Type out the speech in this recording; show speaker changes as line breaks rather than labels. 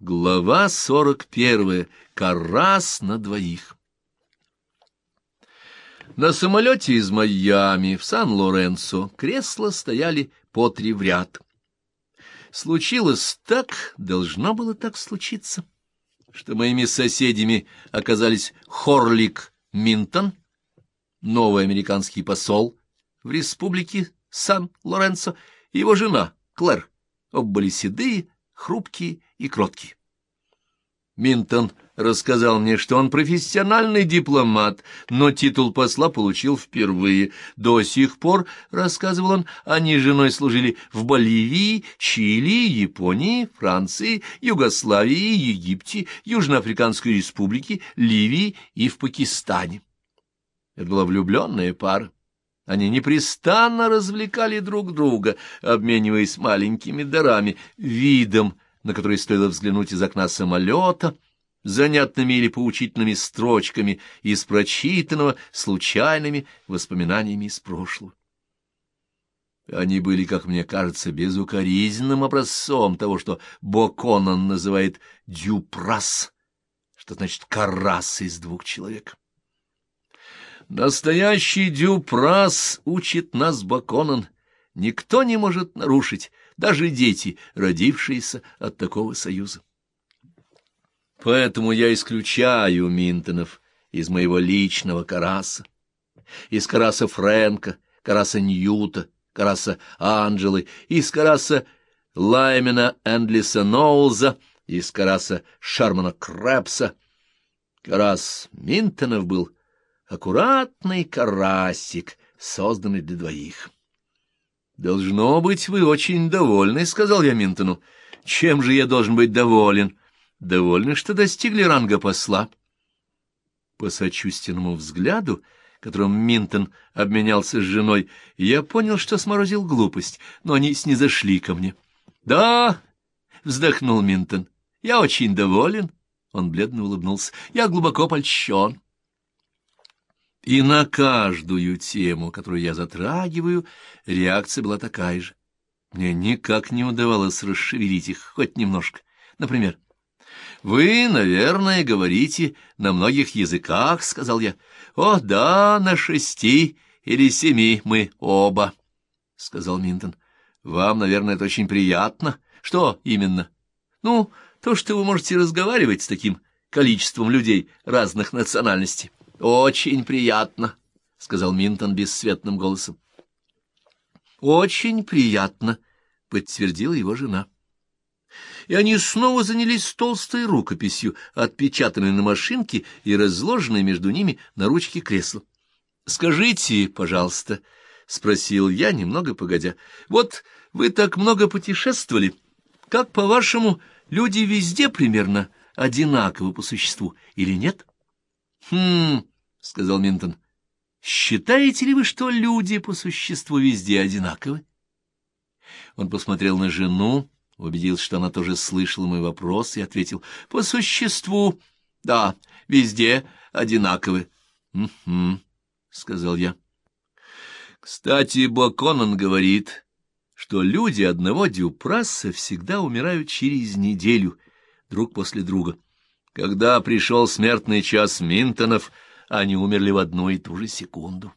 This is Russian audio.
Глава сорок первая. Карас на двоих. На самолете из Майами в Сан-Лоренцо кресла стояли по три в ряд. Случилось так, должно было так случиться, что моими соседями оказались Хорлик Минтон, новый американский посол в республике Сан-Лоренцо, и его жена Клэр. Оба были седые, хрупкие и кроткие. Минтон рассказал мне, что он профессиональный дипломат, но титул посла получил впервые. До сих пор, рассказывал он, они с женой служили в Боливии, Чили, Японии, Франции, Югославии, Египте, Южноафриканской республике, Ливии и в Пакистане. Это была влюбленная пара. Они непрестанно развлекали друг друга, обмениваясь маленькими дарами, видом, на который стоило взглянуть из окна самолета, занятными или поучительными строчками из прочитанного случайными воспоминаниями из прошлого. Они были, как мне кажется, безукоризненным образцом того, что Боконан называет «дюпрас», что значит «карас из двух человек». Настоящий Дюпрас, учит нас Баконан, никто не может нарушить, даже дети, родившиеся от такого союза. Поэтому я исключаю Минтонов из моего личного Караса, из Караса Фрэнка, Караса Ньюта, Караса Анджелы, из Караса Лаймена Эндлиса Ноуза, из Караса Шармана Крэпса. Карас Минтонов был — аккуратный карасик, созданный для двоих. «Должно быть, вы очень довольны», — сказал я Минтону. «Чем же я должен быть доволен?» «Довольны, что достигли ранга посла». По сочувственному взгляду, которым Минтон обменялся с женой, я понял, что сморозил глупость, но они снизошли ко мне. «Да», — вздохнул Минтон, — «я очень доволен». Он бледно улыбнулся. «Я глубоко польщен». И на каждую тему, которую я затрагиваю, реакция была такая же. Мне никак не удавалось расшевелить их хоть немножко. Например, «Вы, наверное, говорите на многих языках», — сказал я. «О, да, на шести или семи мы оба», — сказал Минтон. «Вам, наверное, это очень приятно. Что именно?» «Ну, то, что вы можете разговаривать с таким количеством людей разных национальностей». Очень приятно, — сказал Минтон бесцветным голосом. Очень приятно, — подтвердила его жена. И они снова занялись толстой рукописью, отпечатанной на машинке и разложенной между ними на ручке кресла. — Скажите, пожалуйста, — спросил я, немного погодя, — вот вы так много путешествовали. Как, по-вашему, люди везде примерно одинаковы по существу или нет? — Хм, — сказал Минтон. — Считаете ли вы, что люди по существу везде одинаковы? Он посмотрел на жену, убедился, что она тоже слышала мой вопрос, и ответил. — По существу, да, везде одинаковы. — Угу, — сказал я. — Кстати, Баконан говорит, что люди одного дюпрасса всегда умирают через неделю, друг после друга. Когда пришел смертный час Минтонов, они умерли в одну и ту же секунду.